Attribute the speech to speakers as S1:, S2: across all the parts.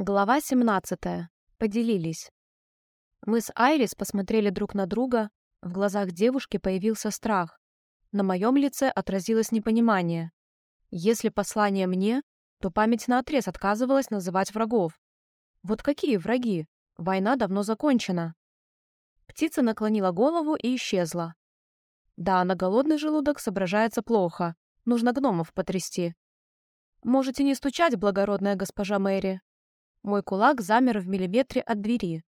S1: Глава 17. Поделились. Мы с Айрис посмотрели друг на друга, в глазах девушки появился страх. На моем лице отразилось непонимание. Если послание мне, то память наотрез отказывалась называть врагов. Вот какие враги? Война давно закончена. Птица наклонила голову и исчезла. Да, на голодный желудок соображается плохо. Нужно гномов потрясти. Можете не стучать, благородная госпожа Мэри, мой кулак замер в миллиметре от двери.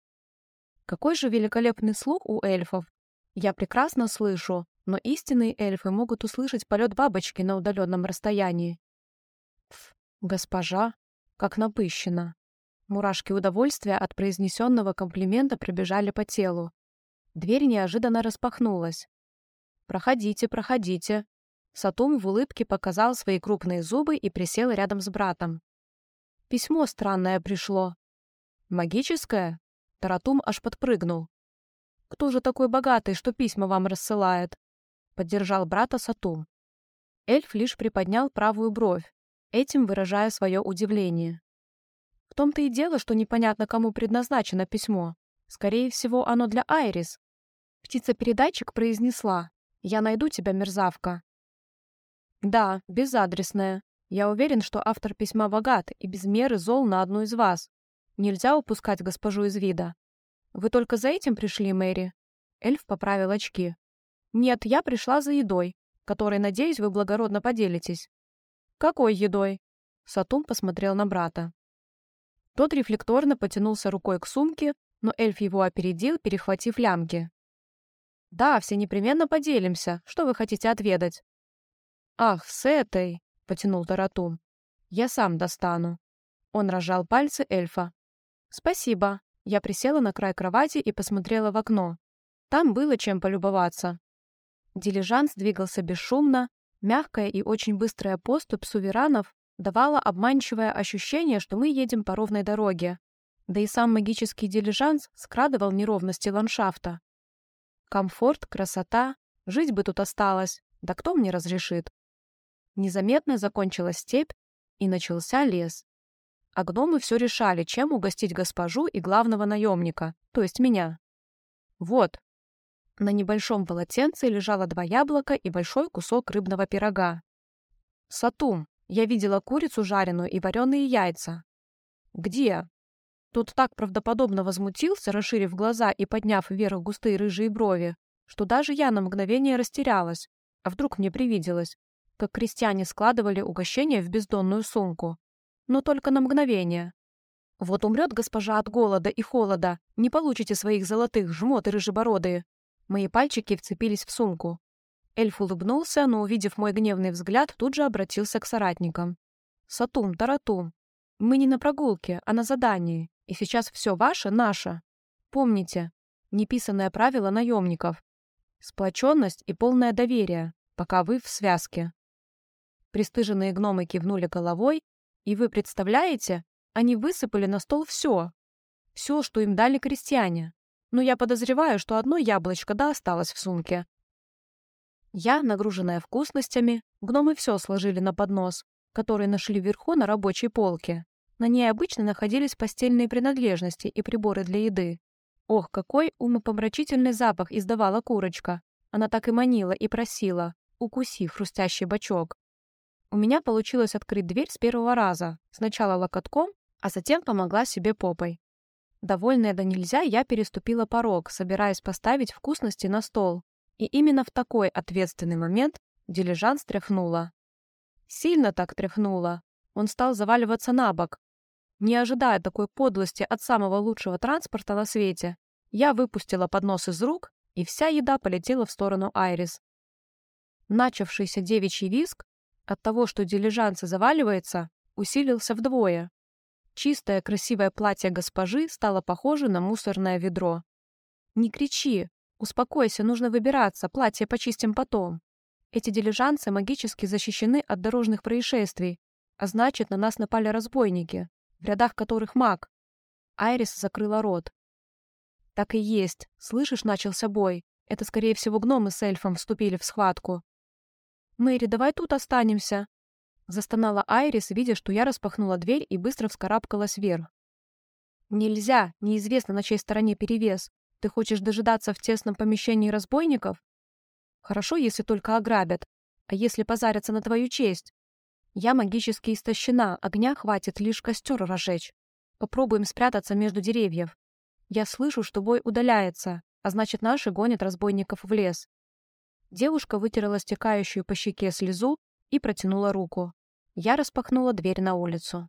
S1: Какой же великолепный слух у эльфов. Я прекрасно слышу, но истинные эльфы могут услышать полет бабочки на удаленном расстоянии. Пф, госпожа, как напыщена. Мурашки удовольствия от произнесенного комплимента пробежали по телу. Дверь неожиданно распахнулась. «Проходите, проходите». Сатум в улыбке показал свои крупные зубы и присел рядом с братом. Письмо странное пришло. Магическое? Таратум аж подпрыгнул. Кто же такой богатый, что письма вам рассылает? Поддержал брата Сатум. Эльф лишь приподнял правую бровь, этим выражая свое удивление. В том-то и дело, что непонятно, кому предназначено письмо. Скорее всего, оно для Айрис. Птица-передатчик произнесла «Я найду тебя, мерзавка». Да, безадресная, я уверен, что автор письма богат и без меры зол на одну из вас. Нельзя упускать госпожу из вида. Вы только за этим пришли, Мэри?» Эльф поправил очки. «Нет, я пришла за едой, которой, надеюсь, вы благородно поделитесь». «Какой едой?» Сатум посмотрел на брата. Тот рефлекторно потянулся рукой к сумке, но эльф его опередил, перехватив лямки. «Да, все непременно поделимся. Что вы хотите отведать?» «Ах, с этой!» Потянул Таратун. «Я сам достану». Он разжал пальцы эльфа. «Спасибо». Я присела на край кровати и посмотрела в окно. Там было чем полюбоваться. Дилижанс двигался бесшумно, мягкая и очень быстрая поступь суверанов давала обманчивое ощущение, что мы едем по ровной дороге. Да и сам магический дилижанс скрадывал неровности ландшафта. Комфорт, красота, жить бы тут осталось, да кто мне разрешит? Незаметно закончилась степь, и начался лес. А гномы все решали, чем угостить госпожу и главного наемника, то есть меня. Вот. На небольшом полотенце лежало два яблока и большой кусок рыбного пирога. Сатум, я видела курицу жареную и вареные яйца. Где? Тут так правдоподобно возмутился, расширив глаза и подняв вверх густые рыжие брови, что даже я на мгновение растерялась. А вдруг мне привиделось? Как крестьяне складывали угощения в бездонную сумку. Но только на мгновение. Вот умрет госпожа от голода и холода, не получите своих золотых, жмоты рыжебородые. Мои пальчики вцепились в сумку. Эльф улыбнулся, но, увидев мой гневный взгляд, тут же обратился к соратникам. «Сатум, Таратум, мы не на прогулке, а на задании, и сейчас все ваше — наше. Помните, неписанное правило наемников. Сплоченность и полное доверие, пока вы в связке. Престыженные гномы кивнули головой, и вы представляете, они высыпали на стол все. Все, что им дали крестьяне. Но я подозреваю, что одно яблочко да осталось в сумке. Я, нагруженная вкусностями, гномы все сложили на поднос, который нашли вверху на рабочей полке. На ней обычно находились постельные принадлежности и приборы для еды. Ох, какой умопомрачительный запах издавала курочка. Она так и манила и просила, укуси хрустящий бочок. У меня получилось открыть дверь с первого раза, сначала локотком, а затем помогла себе попой. Довольная да нельзя, я переступила порог, собираясь поставить вкусности на стол. И именно в такой ответственный момент дилижанс тряхнула. Сильно так тряхнула. Он стал заваливаться на бок. Не ожидая такой подлости от самого лучшего транспорта на свете, я выпустила поднос из рук, и вся еда полетела в сторону Айрис. Начавшийся девичий виск от того, что дилижанс заваливается, усилился вдвое. Чистое красивое платье госпожи стало похоже на мусорное ведро. «Не кричи! Успокойся, нужно выбираться, платье почистим потом. Эти дилижансы магически защищены от дорожных происшествий, а значит, на нас напали разбойники, в рядах которых маг». Айрис закрыла рот. «Так и есть. Слышишь, начался бой. Это, скорее всего, гномы с эльфом вступили в схватку. «Мэри, давай тут останемся!» Застонала Айрис, видя, что я распахнула дверь и быстро вскарабкалась вверх. Нельзя, неизвестно, на чьей стороне перевес. Ты хочешь дожидаться в тесном помещении разбойников? Хорошо, если только ограбят. А если позарятся на твою честь? Я магически истощена, огня хватит лишь костер разжечь. Попробуем спрятаться между деревьев. Я слышу, что бой удаляется, а значит, наши гонят разбойников в лес. Девушка вытерла стекающую по щеке слезу и протянула руку. Я распахнула дверь на улицу.